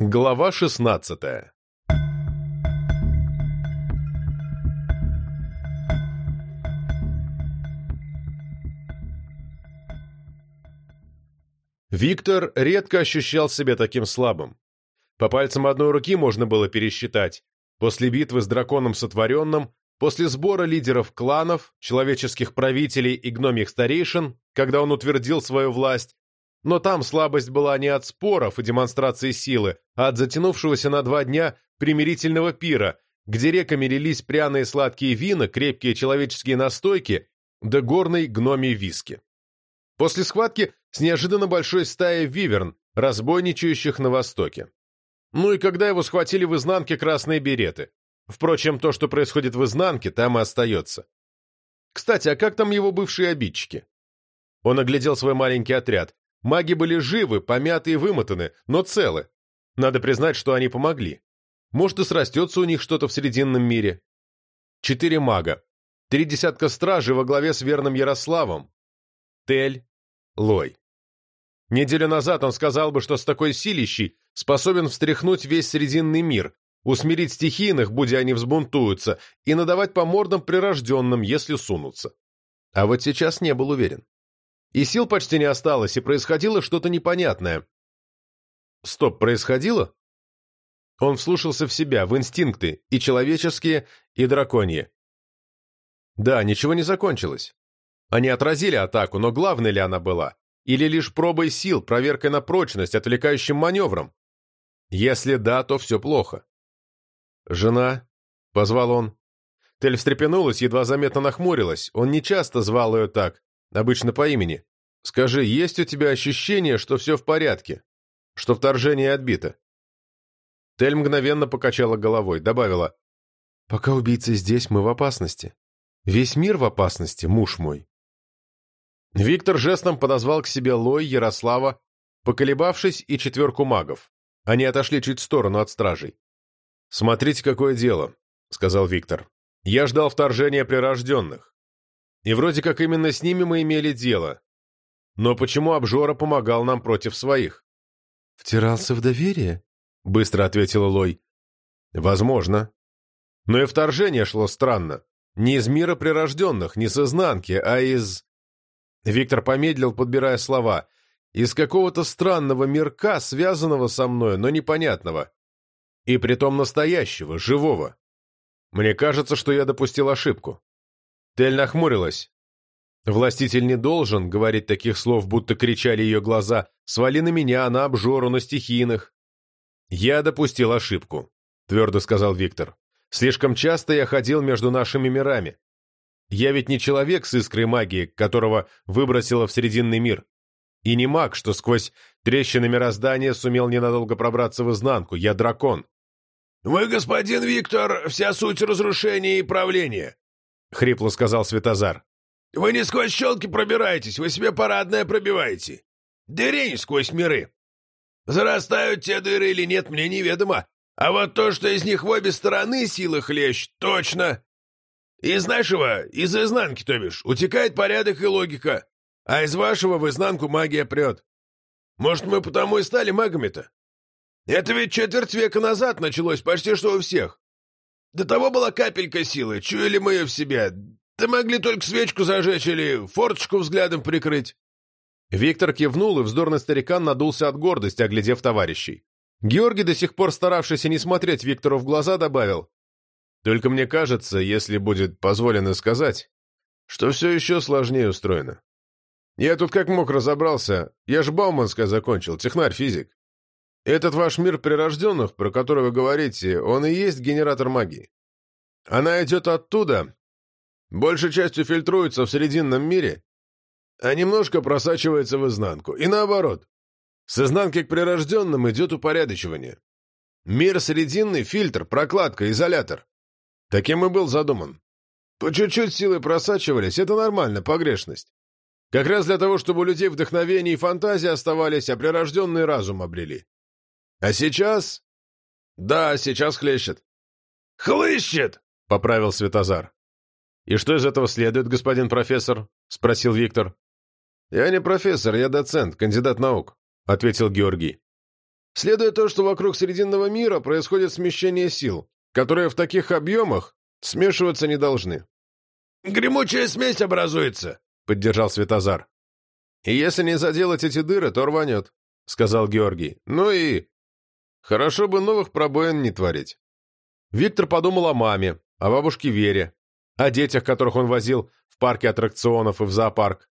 Глава шестнадцатая Виктор редко ощущал себя таким слабым. По пальцам одной руки можно было пересчитать. После битвы с драконом сотворенным, после сбора лидеров кланов, человеческих правителей и гномьих старейшин, когда он утвердил свою власть, но там слабость была не от споров и демонстрации силы, а от затянувшегося на два дня примирительного пира, где реками лились пряные сладкие вина, крепкие человеческие настойки да горной гномий виски. После схватки с неожиданно большой стаей виверн, разбойничающих на востоке. Ну и когда его схватили в изнанке красные береты. Впрочем, то, что происходит в изнанке, там и остается. Кстати, а как там его бывшие обидчики? Он оглядел свой маленький отряд. Маги были живы, помяты и вымотаны, но целы. Надо признать, что они помогли. Может, и срастется у них что-то в Срединном мире. Четыре мага. Три десятка стражей во главе с верным Ярославом. Тель, Лой. Неделю назад он сказал бы, что с такой силищей способен встряхнуть весь Срединный мир, усмирить стихийных, будь они взбунтуются, и надавать по мордам прирожденным, если сунутся. А вот сейчас не был уверен. И сил почти не осталось, и происходило что-то непонятное. Стоп, происходило? Он вслушался в себя, в инстинкты, и человеческие, и драконьи. Да, ничего не закончилось. Они отразили атаку, но главной ли она была? Или лишь пробой сил, проверкой на прочность, отвлекающим маневром? Если да, то все плохо. «Жена?» — позвал он. Тель встрепенулась, едва заметно нахмурилась. Он не часто звал ее так, обычно по имени. «Скажи, есть у тебя ощущение, что все в порядке? Что вторжение отбито?» Тель мгновенно покачала головой, добавила. «Пока убийца здесь, мы в опасности. Весь мир в опасности, муж мой». Виктор жестом подозвал к себе Лой, Ярослава, поколебавшись, и четверку магов. Они отошли чуть в сторону от стражей. «Смотрите, какое дело», — сказал Виктор. «Я ждал вторжения прирожденных. И вроде как именно с ними мы имели дело. Но почему обжора помогал нам против своих?» «Втирался в доверие?» — быстро ответила Лой. «Возможно. Но и вторжение шло странно. Не из мира прирожденных, не с изнанки, а из...» Виктор помедлил, подбирая слова. «Из какого-то странного мирка, связанного со мной, но непонятного. И притом настоящего, живого. Мне кажется, что я допустил ошибку». Тель нахмурилась. Властитель не должен говорить таких слов, будто кричали ее глаза «Свали на меня, на обжору, на стихийных». «Я допустил ошибку», — твердо сказал Виктор. «Слишком часто я ходил между нашими мирами. Я ведь не человек с искрой магии, которого выбросило в Срединный мир. И не маг, что сквозь трещины мироздания сумел ненадолго пробраться в изнанку. Я дракон». «Вы, господин Виктор, вся суть разрушения и правления», — хрипло сказал Светозар. Вы не сквозь щелки пробираетесь, вы себе парадное пробиваете. Дырень сквозь миры. Зарастают те дыры или нет, мне неведомо. А вот то, что из них в обе стороны силы хлещ, точно. Из нашего, из изнанки, то бишь, утекает порядок и логика, а из вашего в изнанку магия прет. Может, мы потому и стали магами-то? Это ведь четверть века назад началось почти что у всех. До того была капелька силы, чуяли мы ее в себе, да могли только свечку зажечь или форточку взглядом прикрыть. Виктор кивнул, и вздорный старикан надулся от гордости, оглядев товарищей. Георгий, до сих пор старавшийся не смотреть Виктору в глаза, добавил. «Только мне кажется, если будет позволено сказать, что все еще сложнее устроено. Я тут как мог разобрался, я ж Бауманское закончил, технарь-физик. Этот ваш мир прирожденных, про который вы говорите, он и есть генератор магии. Она идет оттуда, большей частью фильтруется в Срединном мире, а немножко просачивается в изнанку. И наоборот. С изнанки к прирожденным идет упорядочивание. Мир Срединный — фильтр, прокладка, изолятор. Таким и был задуман. По чуть-чуть силы просачивались, это нормально, погрешность. Как раз для того, чтобы у людей вдохновение и фантазия оставались, а прирожденный разум обрели. А сейчас... Да, сейчас хлещет. «Хлыщет!» — поправил Светозар. «И что из этого следует, господин профессор?» — спросил Виктор. «Я не профессор, я доцент, кандидат наук», — ответил Георгий. Следует то, что вокруг Срединного мира происходит смещение сил, которые в таких объемах смешиваться не должны. «Гремучая смесь образуется», — поддержал Светозар. «И если не заделать эти дыры, то рванет», — сказал Георгий. «Ну и... Хорошо бы новых пробоин не творить». Виктор подумал о маме, о бабушке Вере, о детях, которых он возил в парке аттракционов и в зоопарк.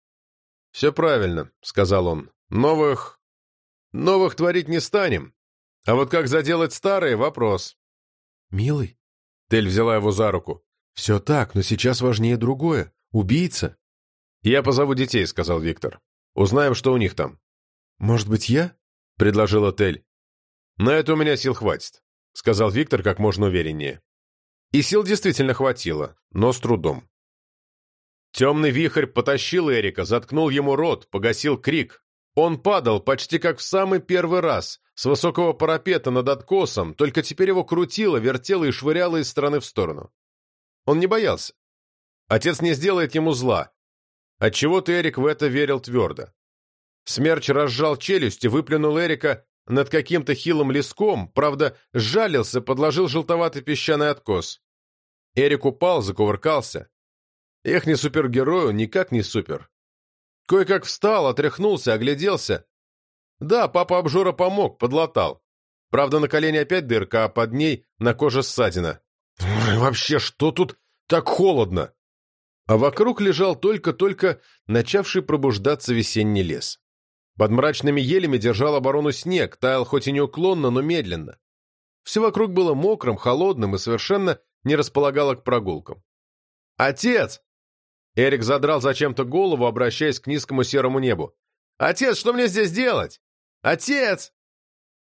«Все правильно», — сказал он. «Новых... новых творить не станем. А вот как заделать старые — вопрос». «Милый?» Тель взяла его за руку. «Все так, но сейчас важнее другое. Убийца». «Я позову детей», — сказал Виктор. «Узнаем, что у них там». «Может быть, я?» — предложила Тель. «На это у меня сил хватит», — сказал Виктор как можно увереннее. И сил действительно хватило, но с трудом. Темный вихрь потащил Эрика, заткнул ему рот, погасил крик. Он падал почти как в самый первый раз, с высокого парапета над откосом, только теперь его крутило, вертело и швыряло из стороны в сторону. Он не боялся. Отец не сделает ему зла. Отчего-то Эрик в это верил твердо. Смерч разжал челюсть и выплюнул Эрика над каким-то хилым леском, правда, сжалился, подложил желтоватый песчаный откос. Эрик упал, закувыркался. Эх, не супергерою, никак не супер. Кое-как встал, отряхнулся, огляделся. Да, папа обжора помог, подлатал. Правда, на колене опять дырка, а под ней на коже ссадина. Вообще, что тут так холодно? А вокруг лежал только-только начавший пробуждаться весенний лес. Под мрачными елями держал оборону снег, таял хоть и неуклонно, но медленно. Все вокруг было мокрым, холодным и совершенно не располагало к прогулкам. «Отец!» Эрик задрал зачем-то голову, обращаясь к низкому серому небу. «Отец, что мне здесь делать? Отец!»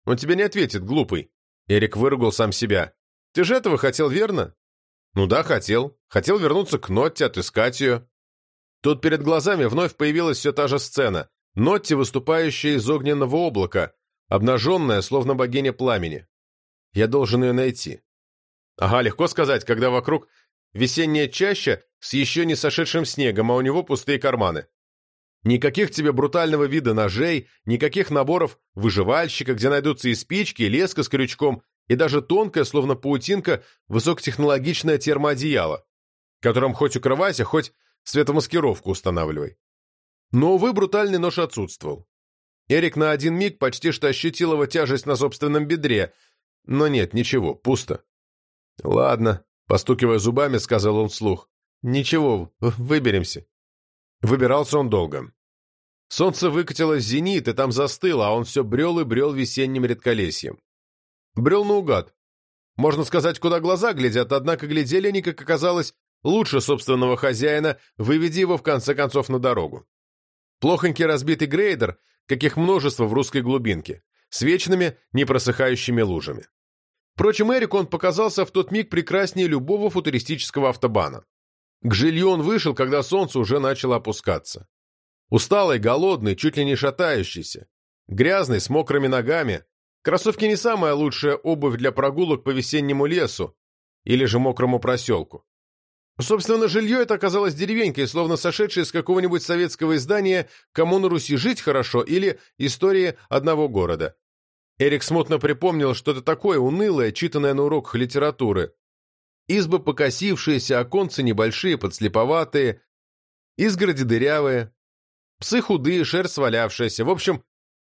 «Он тебе не ответит, глупый». Эрик выругал сам себя. «Ты же этого хотел, верно?» «Ну да, хотел. Хотел вернуться к Нотте, отыскать ее». Тут перед глазами вновь появилась все та же сцена. Нотти, выступающая из огненного облака, обнаженная, словно богиня пламени. Я должен ее найти. Ага, легко сказать, когда вокруг весенняя чаща с еще не сошедшим снегом, а у него пустые карманы. Никаких тебе брутального вида ножей, никаких наборов выживальщика, где найдутся и спички, и леска с крючком, и даже тонкая, словно паутинка, высокотехнологичное термоодеяло, которым хоть укрывайся, хоть светомаскировку устанавливай. Но, увы, брутальный нож отсутствовал. Эрик на один миг почти что ощутил его тяжесть на собственном бедре, но нет, ничего, пусто. «Ладно», — постукивая зубами, сказал он вслух. «Ничего, выберемся». Выбирался он долго. Солнце выкатилось в зенит, и там застыло, а он все брел и брел весенним редколесьем. Брел наугад. Можно сказать, куда глаза глядят, однако глядели они, как оказалось, лучше собственного хозяина, выведи его в конце концов на дорогу. Плохонький разбитый грейдер, каких множество в русской глубинке, с вечными, непросыхающими лужами. Впрочем, Эрику он показался в тот миг прекраснее любого футуристического автобана. К жилью он вышел, когда солнце уже начало опускаться. Усталый, голодный, чуть ли не шатающийся. Грязный, с мокрыми ногами. Кроссовки не самая лучшая обувь для прогулок по весеннему лесу или же мокрому проселку. Собственно, жилье это оказалось деревенькой, словно сошедшей из какого-нибудь советского издания «Кому на Руси жить хорошо» или «Истории одного города». Эрик смутно припомнил что-то такое унылое, читанное на уроках литературы. Избы покосившиеся, оконцы небольшие, подслеповатые, изгороди дырявые, псы худые, шерсть свалявшаяся. В общем,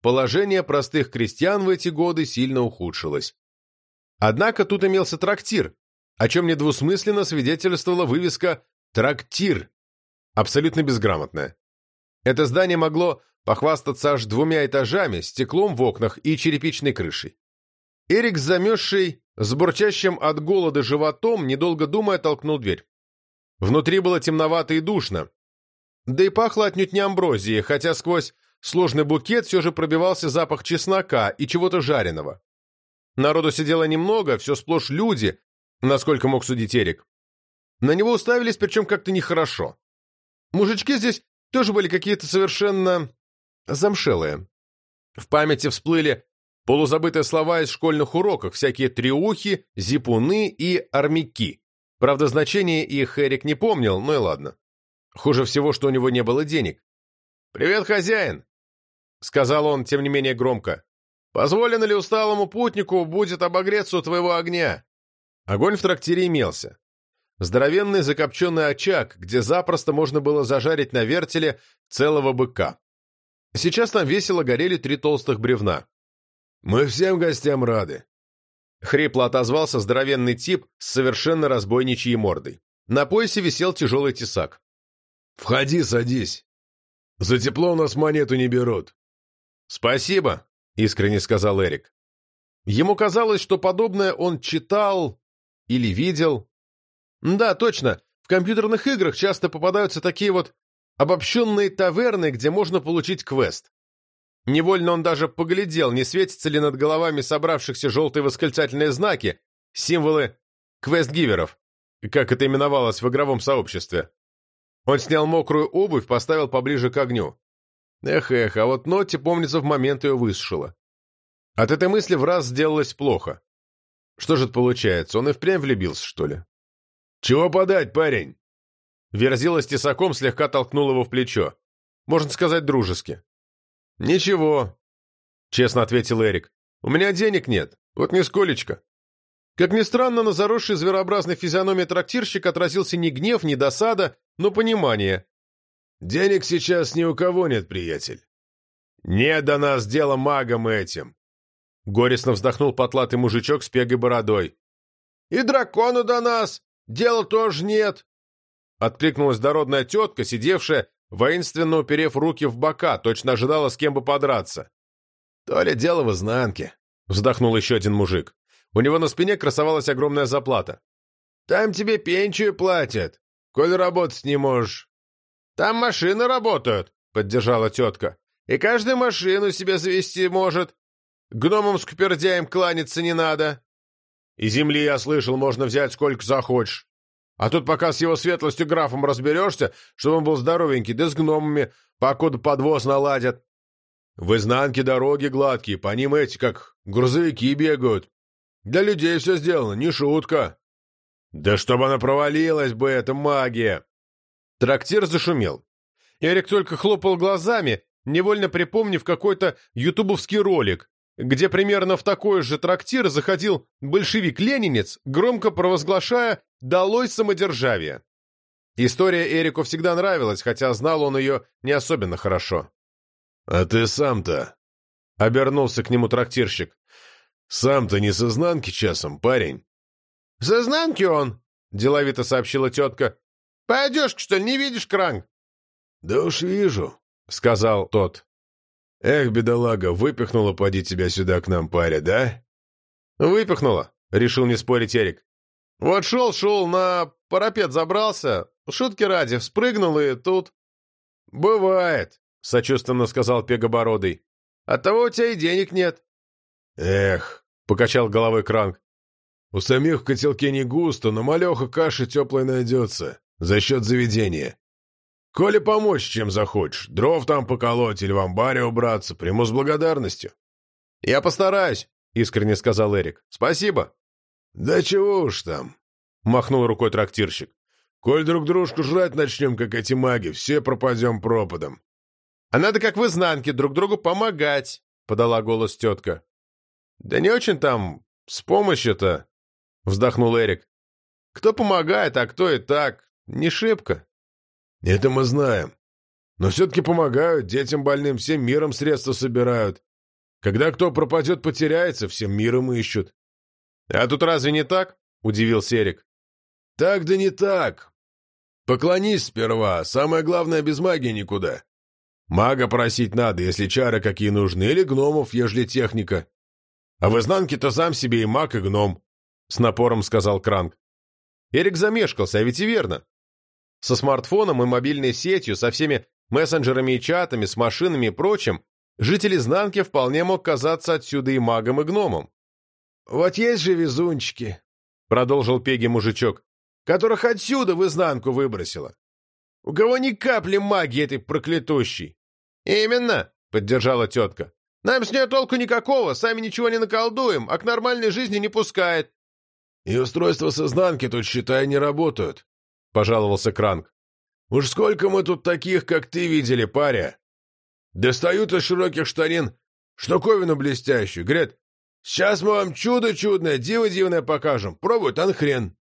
положение простых крестьян в эти годы сильно ухудшилось. Однако тут имелся трактир, о чем недвусмысленно свидетельствовала вывеска «Трактир», абсолютно безграмотная. Это здание могло похвастаться аж двумя этажами, стеклом в окнах и черепичной крышей. Эрик, замерзший, с бурчащим от голода животом, недолго думая, толкнул дверь. Внутри было темновато и душно. Да и пахло отнюдь не амброзией, хотя сквозь сложный букет все же пробивался запах чеснока и чего-то жареного. Народу сидело немного, все сплошь люди, насколько мог судить Эрик. На него уставились, причем как-то нехорошо. Мужички здесь тоже были какие-то совершенно замшелые. В памяти всплыли полузабытые слова из школьных уроков, всякие триухи, зипуны и армяки. Правда, значение их Эрик не помнил, ну и ладно. Хуже всего, что у него не было денег. «Привет, хозяин!» — сказал он, тем не менее, громко. Позволено ли усталому путнику будет обогреться у твоего огня? Огонь в трактире имелся. Здоровенный закопченный очаг, где запросто можно было зажарить на вертеле целого быка. Сейчас там весело горели три толстых бревна. «Мы всем гостям рады», — хрипло отозвался здоровенный тип с совершенно разбойничьей мордой. На поясе висел тяжелый тесак. «Входи, садись. За тепло у нас монету не берут». «Спасибо», — искренне сказал Эрик. Ему казалось, что подобное он читал или видел. Да, точно, в компьютерных играх часто попадаются такие вот обобщенные таверны, где можно получить квест. Невольно он даже поглядел, не светятся ли над головами собравшихся желтые восклицательные знаки, символы квест-гиверов, как это именовалось в игровом сообществе. Он снял мокрую обувь, поставил поближе к огню. Эх-эх, а вот Нотти, помнится, в момент ее высушила. От этой мысли в раз сделалось плохо. Что же это получается, он и впрямь влюбился, что ли? «Чего подать, парень?» Верзила с тесаком слегка толкнул его в плечо. Можно сказать, дружески. «Ничего», — честно ответил Эрик. «У меня денег нет, вот нисколечко». Как ни странно, на заросшей зверообразной физиономии трактирщик отразился не гнев, не досада, но понимание. «Денег сейчас ни у кого нет, приятель. Не до нас дело магом этим. Горестно вздохнул потлатый мужичок с пегой бородой. «И дракону до нас! Дела тоже нет!» Откликнулась дородная тетка, сидевшая, воинственно уперев руки в бока, точно ожидала с кем бы подраться. «То ли дело в изнанке», — вздохнул еще один мужик. У него на спине красовалась огромная заплата. «Там тебе пенчию платят, коль работать не можешь». «Там машины работают», — поддержала тетка. «И каждая машину себе завести может. Гномам с купердяем кланяться не надо. И земли, я слышал, можно взять сколько захочешь. А тут пока с его светлостью графом разберешься, чтобы он был здоровенький, да с гномами, покуда подвоз наладят. В изнанке дороги гладкие, по ним эти, как грузовики, бегают. Для людей все сделано, не шутка. Да чтобы она провалилась бы, эта магия!» Трактир зашумел. Эрик только хлопал глазами, невольно припомнив какой-то ютубовский ролик, где примерно в такой же трактир заходил большевик-ленинец, громко провозглашая «Долой самодержавие». История Эрику всегда нравилась, хотя знал он ее не особенно хорошо. «А ты сам-то?» — обернулся к нему трактирщик. «Сам-то не с изнанки часом, парень?» «С изнанки он!» — деловито сообщила тетка. «По одежке, что ли, не видишь, Кранг?» «Да уж вижу», — сказал тот. «Эх, бедолага, выпихнула поди тебя сюда к нам паря, да?» «Выпихнула», — решил не спорить Эрик. «Вот шел-шел, на парапет забрался, шутки ради, спрыгнул и тут...» «Бывает», — сочувственно сказал Пегобородый. «Оттого у тебя и денег нет». «Эх», — покачал головой Кранк. «У самих в котелке не густо, но малеха каши теплой найдется, за счет заведения. Коли помочь, чем захочешь, дров там поколоть или в амбаре убраться, приму с благодарностью. — Я постараюсь, — искренне сказал Эрик. — Спасибо. — Да чего уж там, — махнул рукой трактирщик. — Коль друг дружку жрать начнем, как эти маги, все пропадем пропадом. — А надо, как в изнанке, друг другу помогать, — подала голос тетка. — Да не очень там с помощью-то, — вздохнул Эрик. — Кто помогает, а кто и так, не шибко. Это мы знаем. Но все-таки помогают, детям больным всем миром средства собирают. Когда кто пропадет, потеряется, всем миром ищут. А тут разве не так? Удивился Эрик. Так да не так. Поклонись сперва, самое главное, без магии никуда. Мага просить надо, если чары какие нужны, или гномов, ежели техника. А в изнанке-то сам себе и маг, и гном, — с напором сказал Кранк. Эрик замешкался, а ведь и верно. Со смартфоном и мобильной сетью, со всеми мессенджерами и чатами, с машинами и прочим, житель изнанки вполне мог казаться отсюда и магом, и гномом. «Вот есть же везунчики», — продолжил Пеги мужичок, «которых отсюда в изнанку выбросило. У кого ни капли магии этой проклятущей». «Именно», — поддержала тетка. «Нам с нее толку никакого, сами ничего не наколдуем, а к нормальной жизни не пускает». «И устройства с изнанки тут, считай, не работают», — пожаловался Кранк. «Уж сколько мы тут таких, как ты, видели, паря! Достают из широких штанин штуковину блестящую. Говорят, сейчас мы вам чудо чудное, диво дивное покажем. Пробуют, а хрен.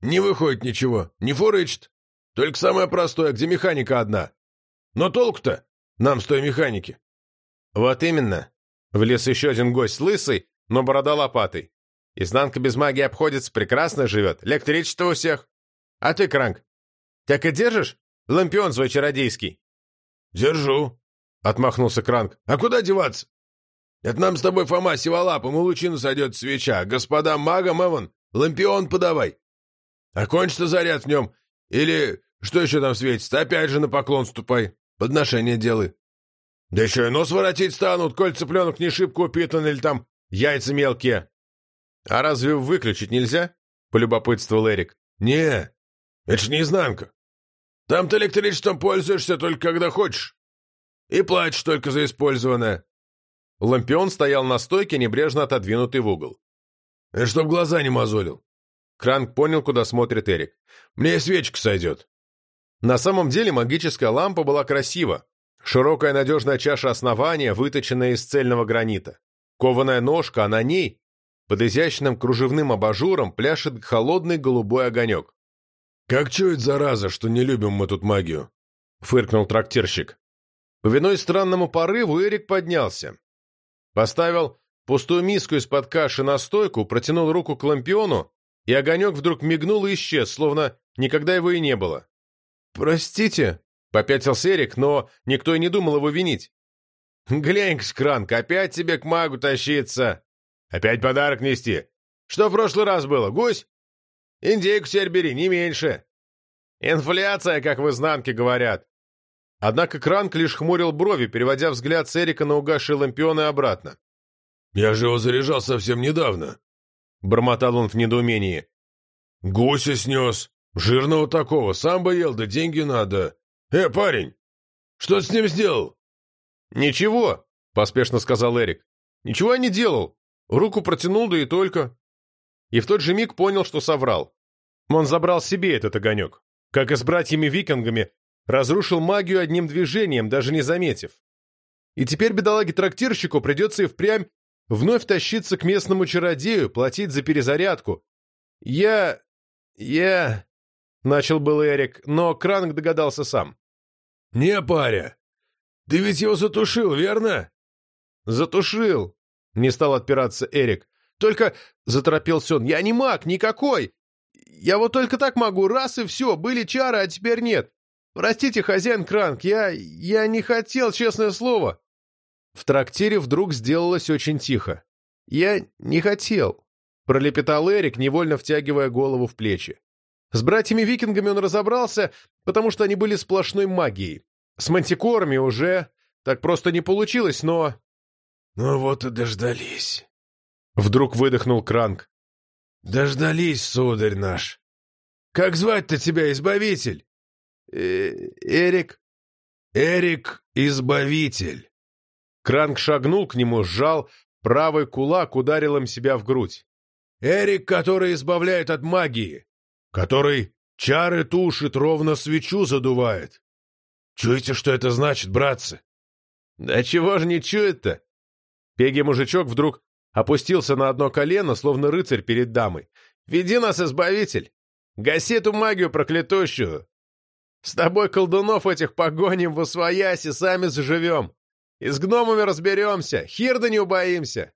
Не выходит ничего, не фурычит. Только самое простое, где механика одна. Но толку-то нам с той механики. Вот именно. Влез еще один гость, лысый, но борода лопатой. Изнанка без магии обходится, прекрасно живет. Электричество у всех. А ты, Кранк, так и держишь? Лампион свой чародейский. Держу, отмахнулся Кранк. А куда деваться? Это нам с тобой, Фома, сиволапом, у лучину сойдет свеча. Господам магам, Эван, лампион подавай. Окончится заряд в нем. Или что еще там светится? Опять же на поклон ступай. Подношение делай. Да еще и нос воротить станут, коль цыпленок не шибко упитан или там яйца мелкие. А разве выключить нельзя? Полюбопытствовал Эрик. Не, это ж не изнанка. Там ты электричеством пользуешься только когда хочешь. И платишь только за использованное. Лампион стоял на стойке, небрежно отодвинутый в угол. Это чтоб глаза не мозолил. Кранк понял, куда смотрит Эрик. Мне свечка сойдет. На самом деле магическая лампа была красива. Широкая надежная чаша основания, выточенная из цельного гранита. Кованая ножка, а на ней, под изящным кружевным абажуром, пляшет холодный голубой огонек. «Как чует, зараза, что не любим мы тут магию?» — фыркнул трактирщик. Повинуясь странному порыву, Эрик поднялся. Поставил пустую миску из-под каши на стойку, протянул руку к лампиону, и огонек вдруг мигнул и исчез, словно никогда его и не было. «Простите», — попятился Эрик, но никто и не думал его винить. «Глянь-ка, Скранк, опять тебе к магу тащиться! Опять подарок нести! Что в прошлый раз было, гусь? Индейку теперь бери, не меньше! Инфляция, как в изнанке говорят!» Однако Кранк лишь хмурил брови, переводя взгляд с Эрика на угасший лампион и обратно. «Я же его заряжал совсем недавно», — бормотал он в недоумении. «Гуся снес!» Жирного такого, сам бы ел, да деньги надо. Э, парень, что ты с ним сделал? Ничего, поспешно сказал Эрик. Ничего я не делал. Руку протянул, да и только. И в тот же миг понял, что соврал. Он забрал себе этот огонек. Как и с братьями-викингами, разрушил магию одним движением, даже не заметив. И теперь бедолаге-трактирщику придется и впрямь вновь тащиться к местному чародею, платить за перезарядку. Я... я... Начал был Эрик, но Кранк догадался сам. «Не, паря, ты ведь его затушил, верно?» «Затушил», — не стал отпираться Эрик. «Только...» — заторопился он. «Я не маг никакой! Я вот только так могу, раз и все, были чары, а теперь нет. Простите, хозяин Кранк, я... я не хотел, честное слово». В трактире вдруг сделалось очень тихо. «Я не хотел», — пролепетал Эрик, невольно втягивая голову в плечи. С братьями-викингами он разобрался, потому что они были сплошной магией. С мантикорами уже так просто не получилось, но... «Ну вот и дождались», — вдруг выдохнул Кранк. «Дождались, сударь наш. Как звать-то тебя, Избавитель?» э «Эрик». «Эрик Избавитель». Кранк шагнул к нему, сжал, правый кулак ударил им себя в грудь. «Эрик, который избавляет от магии который чары тушит, ровно свечу задувает. Чуете, что это значит, братцы? Да чего же не чует-то? Пеги-мужичок вдруг опустился на одно колено, словно рыцарь перед дамой. «Веди нас, избавитель! Гаси эту магию проклятущую! С тобой колдунов этих погоним в освоясь и сами заживем! И с гномами разберемся, хирда не убоимся!»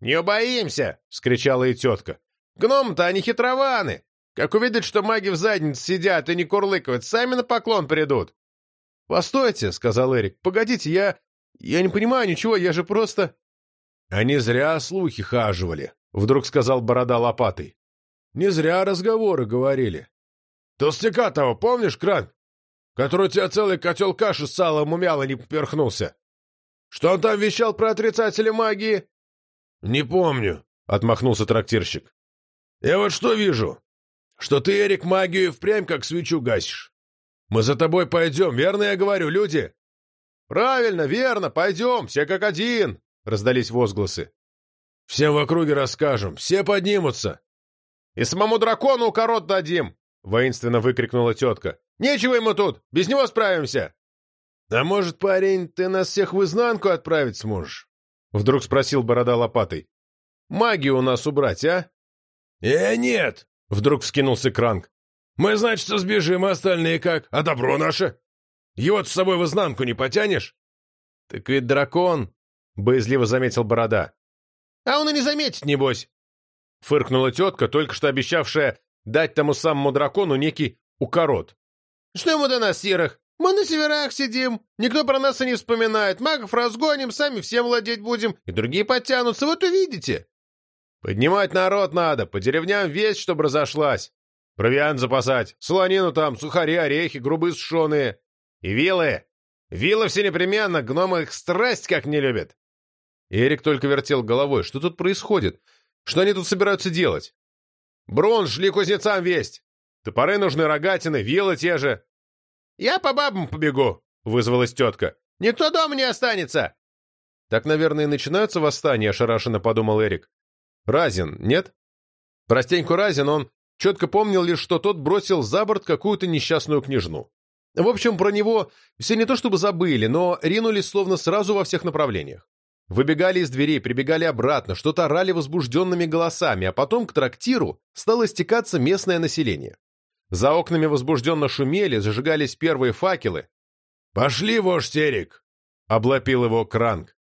«Не убоимся!» — скричала и тетка. «Гномы-то они хитрованы! Как увидят, что маги в заднице сидят и не курлыкают, сами на поклон придут. — Постойте, — сказал Эрик. — Погодите, я... я не понимаю ничего, я же просто... — Они зря слухи хаживали, — вдруг сказал борода лопатой. — Не зря разговоры говорили. — Толстяка того, помнишь, Кран? Который у тебя целый котел каши с салом умял и не поперхнулся. Что он там вещал про отрицатели магии? — Не помню, — отмахнулся трактирщик. — Я вот что вижу что ты, Эрик, магию впрямь как свечу гасишь. Мы за тобой пойдем, верно я говорю, люди?» «Правильно, верно, пойдем, все как один!» — раздались возгласы. «Всем в округе расскажем, все поднимутся!» «И самому дракону укорот дадим!» — воинственно выкрикнула тетка. «Нечего ему тут, без него справимся!» «А может, парень, ты нас всех в изнанку отправить сможешь? Вдруг спросил борода лопатой. «Магию у нас убрать, а?» «Э, нет!» — вдруг вскинулся Кранк. «Мы, значит, сбежим, а остальные как? А добро наше? Его-то с собой в изнанку не потянешь?» «Так ведь дракон!» — боязливо заметил борода. «А он и не заметит, небось!» — фыркнула тетка, только что обещавшая дать тому самому дракону некий укорот. «Что ему до нас, серых? Мы на северах сидим, никто про нас и не вспоминает, магов разгоним, сами всем владеть будем, и другие подтянутся, вот увидите!» «Поднимать народ надо, по деревням весть, чтобы разошлась. Провиант запасать, солонину там, сухари, орехи, грубы сушеные. И вилы. Вилы все непременно, гномы их страсть как не любят». Эрик только вертел головой. Что тут происходит? Что они тут собираются делать? Брон, шли кузнецам весть. Топоры нужны, рогатины, вилы те же. Я по бабам побегу, вызвалась тетка. Никто дома не останется. Так, наверное, и начинаются восстания, ошарашенно подумал Эрик. Разин, нет? Простеньку Разин, он четко помнил лишь, что тот бросил за борт какую-то несчастную княжну. В общем, про него все не то чтобы забыли, но ринулись словно сразу во всех направлениях. Выбегали из дверей, прибегали обратно, что-то орали возбужденными голосами, а потом к трактиру стало стекаться местное население. За окнами возбужденно шумели, зажигались первые факелы. «Пошли, вождь Эрик!» — облапил его Кранк.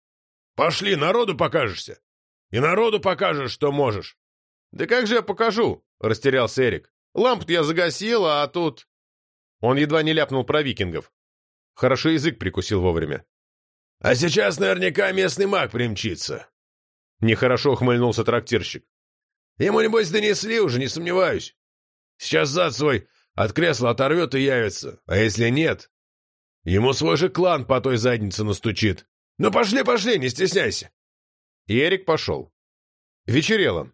«Пошли, народу покажешься! И народу покажешь, что можешь!» «Да как же я покажу?» — растерялся Эрик. лампу я загасил, а тут...» Он едва не ляпнул про викингов. Хорошо язык прикусил вовремя. А сейчас наверняка местный маг примчится. Нехорошо ухмыльнулся трактирщик. Ему, небось, донесли уже, не сомневаюсь. Сейчас зад свой от кресла оторвет и явится. А если нет, ему свой же клан по той заднице настучит. Ну пошли, пошли, не стесняйся. И Эрик пошел. Вечерело.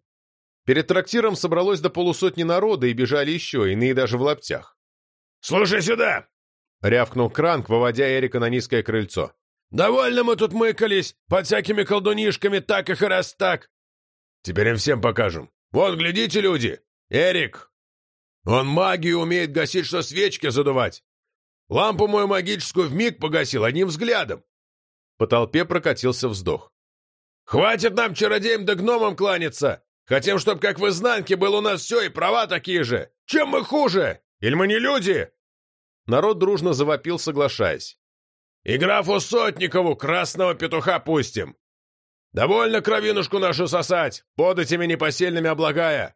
Перед трактиром собралось до полусотни народа и бежали еще, иные даже в лаптях. «Слушай сюда!» — рявкнул Кранк, выводя Эрика на низкое крыльцо. Довольно мы тут мыкались, под всякими колдунишками, так и раз так. Теперь им всем покажем. Вот, глядите, люди, Эрик. Он магию умеет гасить, что свечки задувать. Лампу мою магическую вмиг погасил одним взглядом. По толпе прокатился вздох. «Хватит нам, чародеям да гномам, кланяться! Хотим, чтоб как в изнанке было у нас все и права такие же! Чем мы хуже? Или мы не люди?» Народ дружно завопил, соглашаясь. И графу Сотникову красного петуха пустим. Довольно кровинушку нашу сосать, податями непосильными облагая.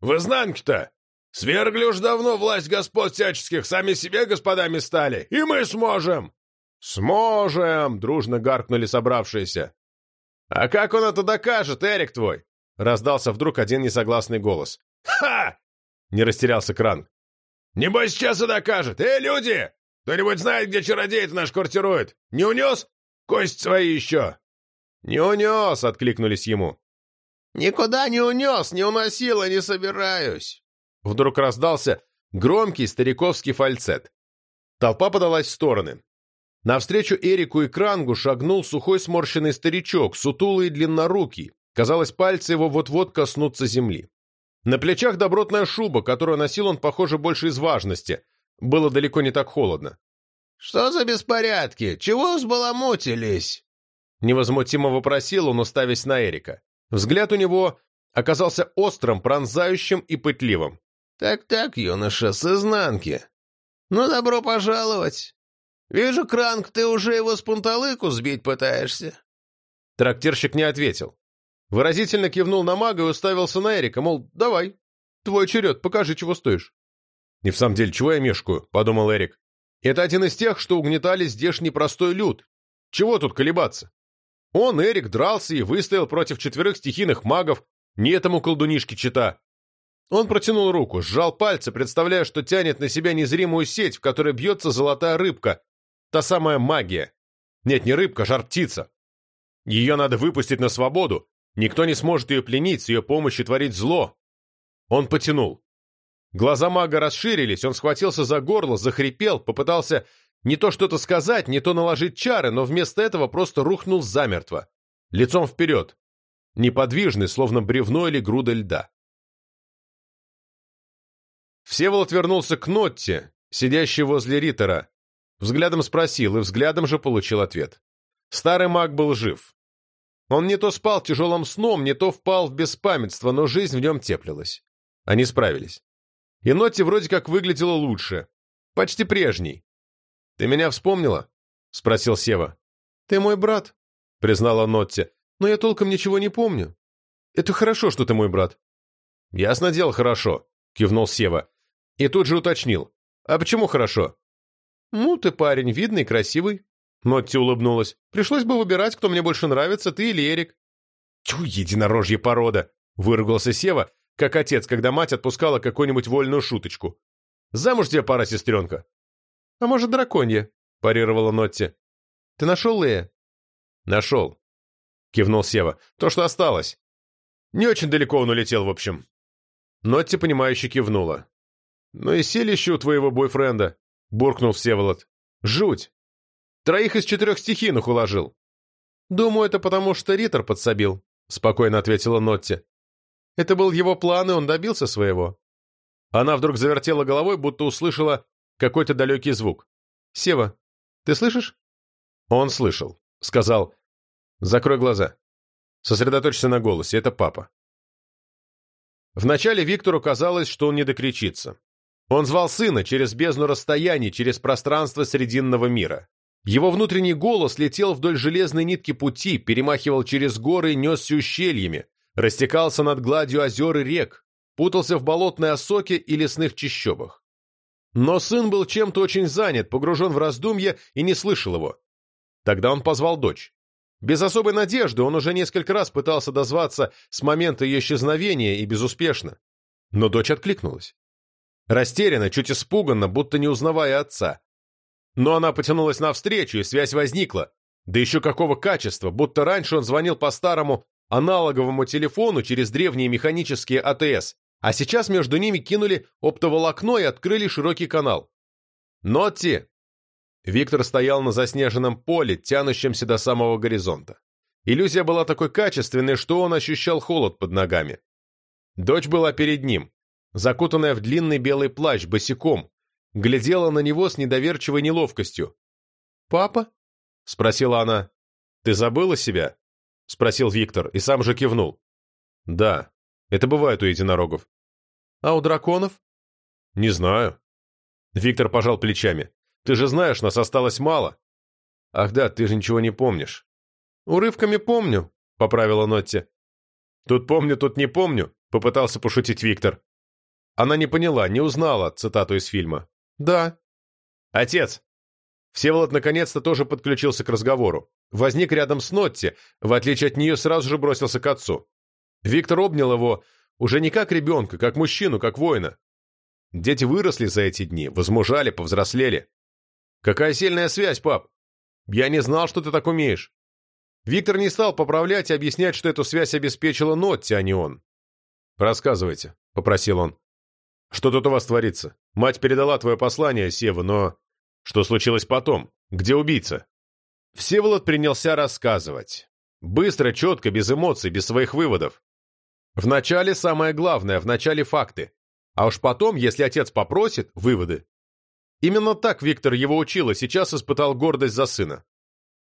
В изнанке-то свергли уж давно власть господ всяческих, сами себе господами стали, и мы сможем. Сможем, дружно гаркнули собравшиеся. А как он это докажет, Эрик твой? Раздался вдруг один несогласный голос. «Ха!» — не растерялся Кран. «Небось, сейчас и докажет! Эй, люди! Кто-нибудь знает, где чародей наш квартирует? Не унес? Кость свои еще!» «Не унес!» — откликнулись ему. «Никуда не унес, не уносил и не собираюсь!» Вдруг раздался громкий стариковский фальцет. Толпа подалась в стороны. Навстречу Эрику и Крангу шагнул сухой сморщенный старичок, сутулый и длиннорукий. Казалось, пальцы его вот-вот коснутся земли. На плечах добротная шуба, которую носил он, похоже, больше из важности — было далеко не так холодно. «Что за беспорядки? Чего взбаламутились?» Невозмутимо вопросил он, уставясь на Эрика. Взгляд у него оказался острым, пронзающим и пытливым. «Так-так, юноша, с изнанки. Ну, добро пожаловать. Вижу, Кранк, ты уже его с пунталыку сбить пытаешься». Трактирщик не ответил. Выразительно кивнул на мага и уставился на Эрика, мол, давай, твой черед, покажи, чего стоишь. «И в самом деле, чего я мешкаю?» — подумал Эрик. «Это один из тех, что угнетали здешний простой люд. Чего тут колебаться?» Он, Эрик, дрался и выстоял против четверых стихийных магов, не этому колдунишке чита. Он протянул руку, сжал пальцы, представляя, что тянет на себя незримую сеть, в которой бьется золотая рыбка. Та самая магия. Нет, не рыбка, жар-птица. Ее надо выпустить на свободу. Никто не сможет ее пленить, с ее помощью творить зло. Он потянул. Глаза мага расширились, он схватился за горло, захрипел, попытался не то что-то сказать, не то наложить чары, но вместо этого просто рухнул замертво, лицом вперед, неподвижный, словно бревно или груда льда. Всеволод вернулся к Нотте, сидящей возле Риттера, взглядом спросил и взглядом же получил ответ. Старый маг был жив. Он не то спал тяжелым сном, не то впал в беспамятство, но жизнь в нем теплилась. Они справились. И Нотти вроде как выглядела лучше. Почти прежней. «Ты меня вспомнила?» — спросил Сева. «Ты мой брат», — признала Нотти. «Но я толком ничего не помню. Это хорошо, что ты мой брат». «Ясно дело, хорошо», — кивнул Сева. И тут же уточнил. «А почему хорошо?» «Ну, ты парень, видный, красивый». Нотти улыбнулась. «Пришлось бы выбирать, кто мне больше нравится, ты или Эрик». «Тьфу, единорожья порода!» — выругался Сева, как отец, когда мать отпускала какую-нибудь вольную шуточку. «Замуж тебе пора, сестренка». «А может, драконья?» — парировала Нотти. «Ты нашел Лея?» «Нашел», — кивнул Сева. «То, что осталось. Не очень далеко он улетел, в общем». Нотти, понимающе кивнула. «Ну и селище у твоего бойфренда», — буркнул Всеволод. «Жуть! Троих из четырех стихийных уложил». «Думаю, это потому, что Риттер подсобил», — спокойно ответила Нотти. «Это был его план, и он добился своего». Она вдруг завертела головой, будто услышала какой-то далекий звук. «Сева, ты слышишь?» Он слышал. Сказал, «Закрой глаза. Сосредоточься на голосе, это папа». Вначале Виктору казалось, что он не докричится. Он звал сына через бездну расстояний, через пространство Срединного мира. Его внутренний голос летел вдоль железной нитки пути, перемахивал через горы и несся ущельями, растекался над гладью озер и рек, путался в болотной осоке и лесных чащобах. Но сын был чем-то очень занят, погружен в раздумья и не слышал его. Тогда он позвал дочь. Без особой надежды он уже несколько раз пытался дозваться с момента ее исчезновения и безуспешно. Но дочь откликнулась. Растерянно, чуть испуганно, будто не узнавая отца. Но она потянулась навстречу, и связь возникла. Да еще какого качества, будто раньше он звонил по старому аналоговому телефону через древние механические АТС, а сейчас между ними кинули оптоволокно и открыли широкий канал. «Нотти!» Виктор стоял на заснеженном поле, тянущемся до самого горизонта. Иллюзия была такой качественной, что он ощущал холод под ногами. Дочь была перед ним, закутанная в длинный белый плащ, босиком, глядела на него с недоверчивой неловкостью. «Папа?» — спросила она. «Ты забыла себя?» — спросил Виктор и сам же кивнул. «Да, это бывает у единорогов». «А у драконов?» «Не знаю». Виктор пожал плечами. «Ты же знаешь, нас осталось мало». «Ах да, ты же ничего не помнишь». «Урывками помню», — поправила Нотти. «Тут помню, тут не помню», — попытался пошутить Виктор. Она не поняла, не узнала цитату из фильма. «Да». «Отец!» Всеволод наконец-то тоже подключился к разговору. Возник рядом с Нотти, в отличие от нее сразу же бросился к отцу. Виктор обнял его уже не как ребенка, как мужчину, как воина. Дети выросли за эти дни, возмужали, повзрослели. «Какая сильная связь, пап! Я не знал, что ты так умеешь!» Виктор не стал поправлять и объяснять, что эту связь обеспечила Нотти, а не он. «Рассказывайте», — попросил он. «Что тут у вас творится? Мать передала твое послание, Сева, но... Что случилось потом? Где убийца?» Всеволод принялся рассказывать. Быстро, четко, без эмоций, без своих выводов. Вначале самое главное, вначале факты. А уж потом, если отец попросит, выводы. Именно так Виктор его учил и сейчас испытал гордость за сына.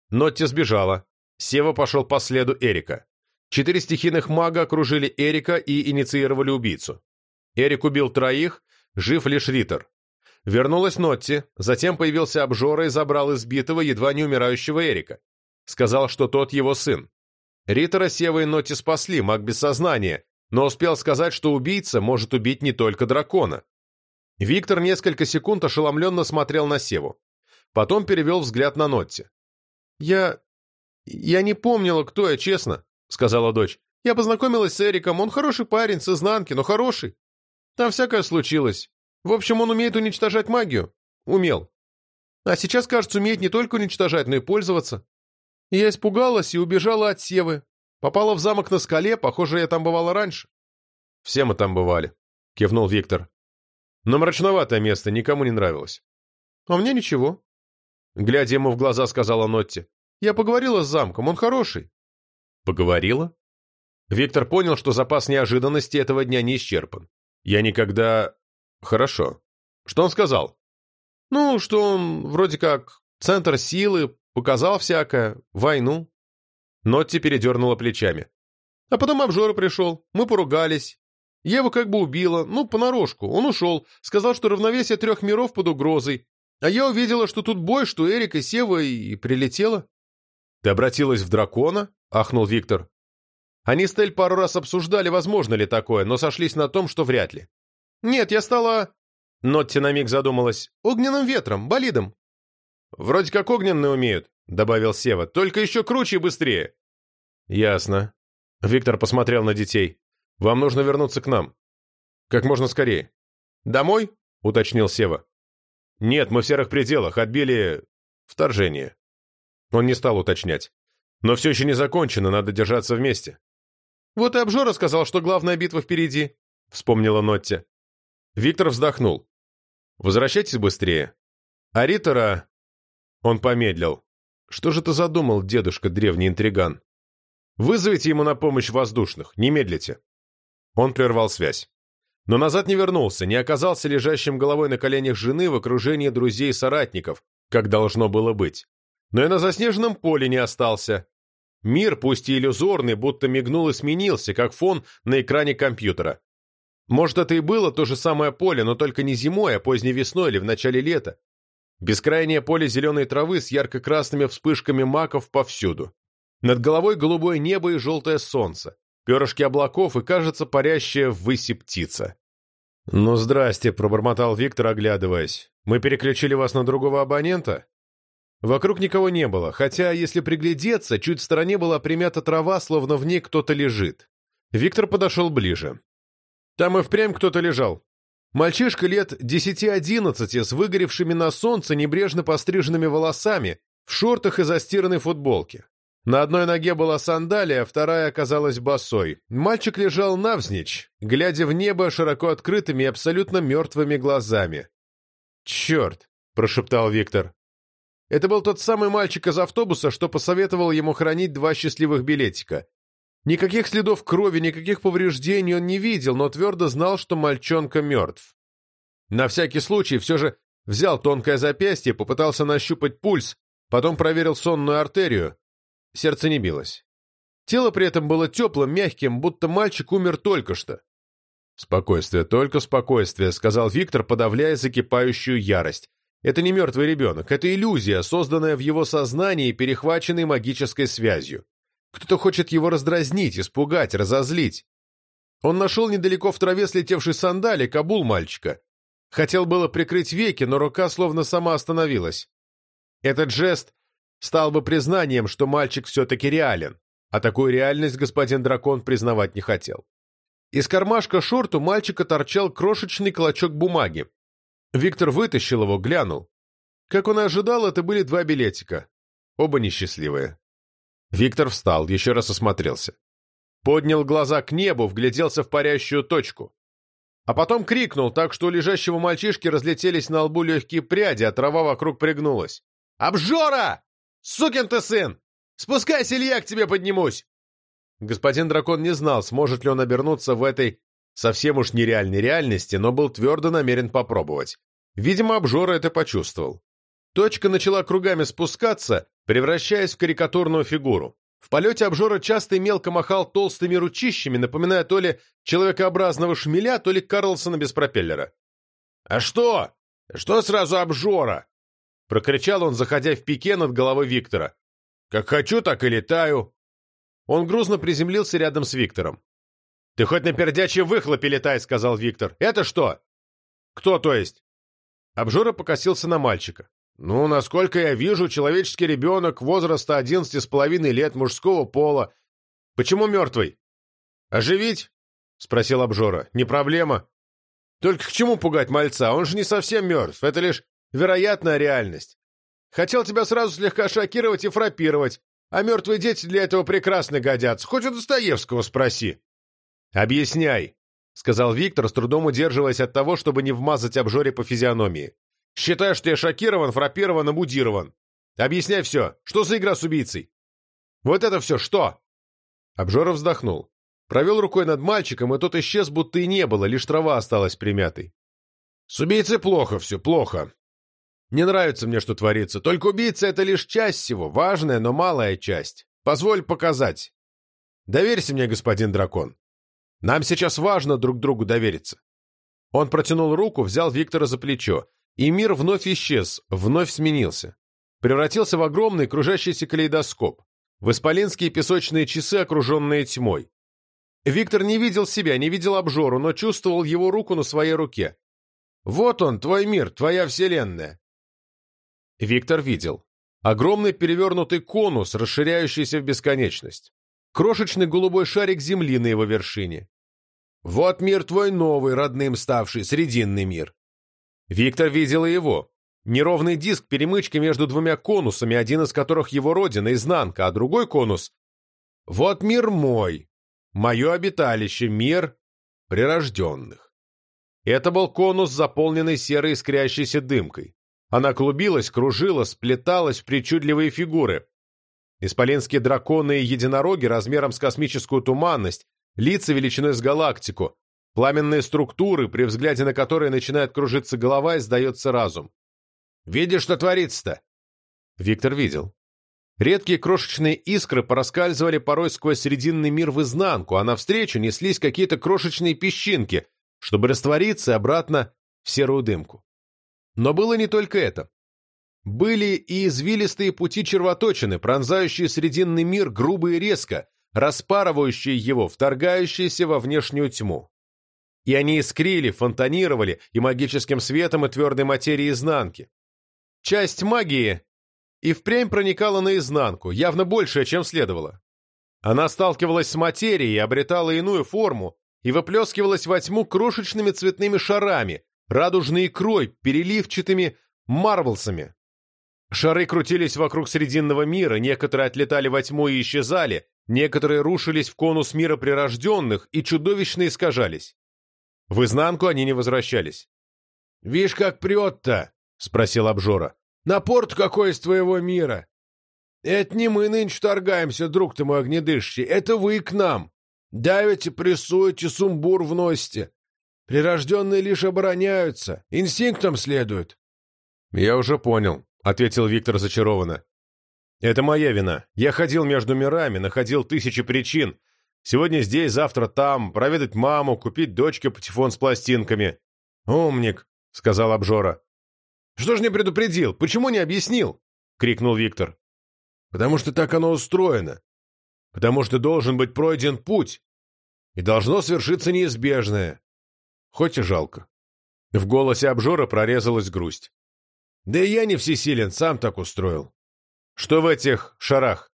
Нотти сбежала. Сева пошел по следу Эрика. Четыре стихийных мага окружили Эрика и инициировали убийцу. Эрик убил троих, жив лишь Риттер. Вернулась Нотти, затем появился обжора и забрал избитого, едва не умирающего Эрика. Сказал, что тот его сын. Риттера Сева и Нотти спасли, маг без сознания, но успел сказать, что убийца может убить не только дракона. Виктор несколько секунд ошеломленно смотрел на Севу. Потом перевел взгляд на Нотти. «Я... я не помнила, кто я, честно», — сказала дочь. «Я познакомилась с Эриком, он хороший парень, с изнанки, но хороший. Там всякое случилось. В общем, он умеет уничтожать магию. Умел. А сейчас, кажется, умеет не только уничтожать, но и пользоваться. Я испугалась и убежала от Севы. Попала в замок на скале, похоже, я там бывала раньше. Все мы там бывали, кивнул Виктор. Но мрачноватое место никому не нравилось. А мне ничего. Глядя ему в глаза, сказала Нотти. Я поговорила с замком, он хороший. Поговорила? Виктор понял, что запас неожиданности этого дня не исчерпан. Я никогда... Хорошо. Что он сказал? Ну, что он вроде как центр силы, Показал всякое. Войну. Нотти передернула плечами. А потом обжора пришел, мы поругались. Ева как бы убила, ну, понарошку. Он ушел, сказал, что равновесие трех миров под угрозой. А я увидела, что тут бой, что Эрик и Сева, и прилетела. «Ты обратилась в дракона?» — ахнул Виктор. Они с Тель пару раз обсуждали, возможно ли такое, но сошлись на том, что вряд ли. «Нет, я стала...» Нотти на миг задумалась. «Огненным ветром, болидом». «Вроде как огненные умеют», — добавил Сева. «Только еще круче и быстрее». «Ясно». Виктор посмотрел на детей. «Вам нужно вернуться к нам. Как можно скорее». «Домой?» — уточнил Сева. «Нет, мы в серых пределах. Отбили... вторжение». Он не стал уточнять. «Но все еще не закончено, надо держаться вместе». «Вот и обжора сказал, что главная битва впереди», — вспомнила Нотти. Виктор вздохнул. «Возвращайтесь быстрее». А Риттера... Он помедлил. «Что же ты задумал, дедушка, древний интриган? Вызовите ему на помощь воздушных, не медлите». Он прервал связь. Но назад не вернулся, не оказался лежащим головой на коленях жены в окружении друзей и соратников, как должно было быть. Но и на заснеженном поле не остался. Мир, пусть и иллюзорный, будто мигнул и сменился, как фон на экране компьютера. Может, это и было то же самое поле, но только не зимой, а поздней весной или в начале лета. Бескрайнее поле зеленой травы с ярко-красными вспышками маков повсюду. Над головой голубое небо и желтое солнце перышки облаков и, кажется, парящая ввыси птица. «Ну, здрасте», — пробормотал Виктор, оглядываясь. «Мы переключили вас на другого абонента?» Вокруг никого не было, хотя, если приглядеться, чуть в стороне была примята трава, словно в ней кто-то лежит. Виктор подошел ближе. Там и впрямь кто-то лежал. Мальчишка лет десяти-одиннадцати с выгоревшими на солнце небрежно постриженными волосами, в шортах и застиранной футболке. На одной ноге была сандалия, вторая оказалась босой. Мальчик лежал навзничь, глядя в небо широко открытыми и абсолютно мертвыми глазами. «Черт!» – прошептал Виктор. Это был тот самый мальчик из автобуса, что посоветовал ему хранить два счастливых билетика. Никаких следов крови, никаких повреждений он не видел, но твердо знал, что мальчонка мертв. На всякий случай все же взял тонкое запястье, попытался нащупать пульс, потом проверил сонную артерию. Сердце не билось. Тело при этом было теплым, мягким, будто мальчик умер только что. «Спокойствие, только спокойствие», — сказал Виктор, подавляя закипающую ярость. «Это не мертвый ребенок, это иллюзия, созданная в его сознании перехваченной магической связью. Кто-то хочет его раздразнить, испугать, разозлить. Он нашел недалеко в траве слетевший сандалик, обул мальчика. Хотел было прикрыть веки, но рука словно сама остановилась. Этот жест стал бы признанием, что мальчик все-таки реален, а такую реальность господин дракон признавать не хотел. Из кармашка шорт у мальчика торчал крошечный клочок бумаги. Виктор вытащил его, глянул. Как он и ожидал, это были два билетика. Оба несчастливые. Виктор встал, еще раз осмотрелся. Поднял глаза к небу, вгляделся в парящую точку. А потом крикнул так, что у лежащего мальчишки разлетелись на лбу легкие пряди, а трава вокруг пригнулась. «Обжора!» «Сукин ты сын! Спускайся, или я к тебе поднимусь!» Господин дракон не знал, сможет ли он обернуться в этой совсем уж нереальной реальности, но был твердо намерен попробовать. Видимо, обжора это почувствовал. Точка начала кругами спускаться, превращаясь в карикатурную фигуру. В полете обжора часто и мелко махал толстыми ручищами, напоминая то ли человекообразного шмеля, то ли Карлсона без пропеллера. «А что? Что сразу обжора?» — прокричал он, заходя в пике над головой Виктора. «Как хочу, так и летаю». Он грузно приземлился рядом с Виктором. «Ты хоть на пердячьем выхлопе летай», — сказал Виктор. «Это что?» «Кто, то есть?» Обжора покосился на мальчика. «Ну, насколько я вижу, человеческий ребенок возраста одиннадцати с половиной лет мужского пола. Почему мертвый?» «Оживить?» — спросил Обжора. «Не проблема. Только к чему пугать мальца? Он же не совсем мертв. Это лишь вероятная реальность. Хотел тебя сразу слегка шокировать и фрапировать, а мертвые дети для этого прекрасно годятся. Хоть у Достоевского спроси. «Объясняй», — сказал Виктор, с трудом удерживаясь от того, чтобы не вмазать обжоре по физиономии. «Считаю, что я шокирован, фрапирован и. Объясняй все. Что за игра с убийцей? Вот это все что?» Обжора вздохнул. Провел рукой над мальчиком, и тот исчез, будто и не было, лишь трава осталась примятой. «С убийцей плохо все, плохо. Не нравится мне, что творится. Только убийца — это лишь часть всего, важная, но малая часть. Позволь показать. Доверься мне, господин дракон. Нам сейчас важно друг другу довериться. Он протянул руку, взял Виктора за плечо, и мир вновь исчез, вновь сменился. Превратился в огромный кружащийся калейдоскоп, в исполинские песочные часы, окруженные тьмой. Виктор не видел себя, не видел обжору, но чувствовал его руку на своей руке. «Вот он, твой мир, твоя вселенная!» Виктор видел. Огромный перевернутый конус, расширяющийся в бесконечность. Крошечный голубой шарик земли на его вершине. Вот мир твой новый, родным ставший, срединный мир. Виктор видел и его. Неровный диск перемычки между двумя конусами, один из которых его родина, изнанка, а другой конус — вот мир мой, мое обиталище, мир прирожденных. Это был конус, заполненный серой искрящейся дымкой. Она клубилась, кружила, сплеталась в причудливые фигуры. Исполинские драконы и единороги размером с космическую туманность, лица величиной с галактику, пламенные структуры, при взгляде на которые начинает кружиться голова и сдается разум. «Видишь, что творится-то?» Виктор видел. Редкие крошечные искры пораскальзывали порой сквозь срединный мир в изнанку, а навстречу неслись какие-то крошечные песчинки, чтобы раствориться обратно в серую дымку. Но было не только это. Были и извилистые пути червоточины, пронзающие срединный мир грубо и резко, распарывающие его, вторгающиеся во внешнюю тьму. И они искрили, фонтанировали и магическим светом и твердой материи изнанки. Часть магии и впрямь проникала наизнанку, явно большая, чем следовало. Она сталкивалась с материей, обретала иную форму и выплескивалась во тьму крошечными цветными шарами, радужной икрой, переливчатыми марблсами. Шары крутились вокруг Срединного мира, некоторые отлетали во тьму и исчезали, некоторые рушились в конус мира прирожденных и чудовищно искажались. В изнанку они не возвращались. «Вишь, как прет-то!» — спросил обжора. «Напор-то какой из твоего мира!» «Это не мы нынче торгаемся, друг ты мой огнедышащий, это вы к нам. Давите, прессуете, сумбур вносите. Прирожденные лишь обороняются, инстинктом следуют. «Я уже понял», — ответил Виктор зачарованно. «Это моя вина. Я ходил между мирами, находил тысячи причин. Сегодня здесь, завтра там, проведать маму, купить дочке патефон с пластинками». «Умник», — сказал обжора. «Что ж не предупредил? Почему не объяснил?» — крикнул Виктор. «Потому что так оно устроено. Потому что должен быть пройден путь. И должно свершиться неизбежное. Хоть и жалко. В голосе обжора прорезалась грусть. Да и я не всесилен, сам так устроил. Что в этих шарах?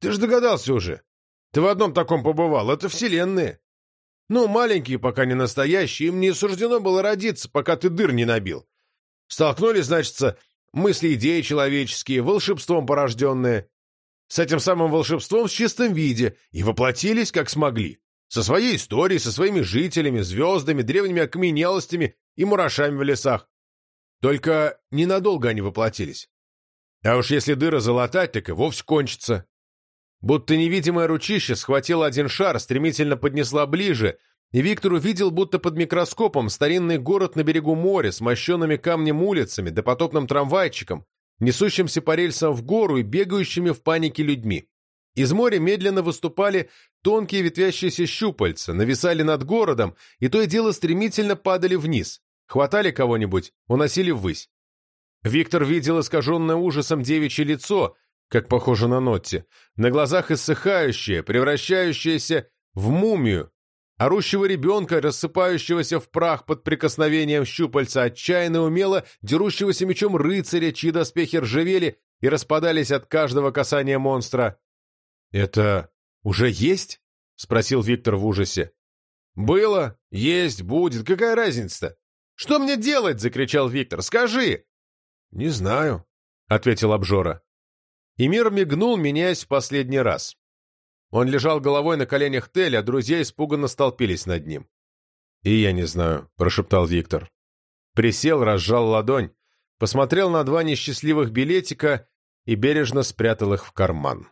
Ты ж догадался уже. Ты в одном таком побывал, это вселенные. Ну, маленькие, пока не настоящие, им не суждено было родиться, пока ты дыр не набил. Столкнулись, значится, мысли, идеи человеческие, волшебством порожденные. С этим самым волшебством в чистом виде, и воплотились, как смогли. Со своей историей, со своими жителями, звездами, древними окаменелостями и мурашами в лесах. Только ненадолго они воплотились. А уж если дыра залатать, так и вовсе кончится. Будто невидимое ручище схватило один шар, стремительно поднесла ближе, и Виктор увидел, будто под микроскопом, старинный город на берегу моря с мощенными камнем улицами, допотопным трамвайчиком, несущимся по рельсам в гору и бегающими в панике людьми. Из моря медленно выступали тонкие ветвящиеся щупальца, нависали над городом, и то и дело стремительно падали вниз, хватали кого-нибудь, уносили ввысь. Виктор видел искаженное ужасом девичье лицо, как похоже на Нотти, на глазах иссыхающее, превращающееся в мумию, орущего ребенка, рассыпающегося в прах под прикосновением щупальца, отчаянно умело дерущегося мечом рыцаря, чьи доспехи ржавели и распадались от каждого касания монстра. «Это уже есть?» — спросил Виктор в ужасе. «Было, есть, будет. Какая разница-то? Что мне делать?» — закричал Виктор. «Скажи!» «Не знаю», — ответил обжора. И мир мигнул, меняясь в последний раз. Он лежал головой на коленях Теля, а друзья испуганно столпились над ним. «И я не знаю», — прошептал Виктор. Присел, разжал ладонь, посмотрел на два несчастливых билетика и бережно спрятал их в карман.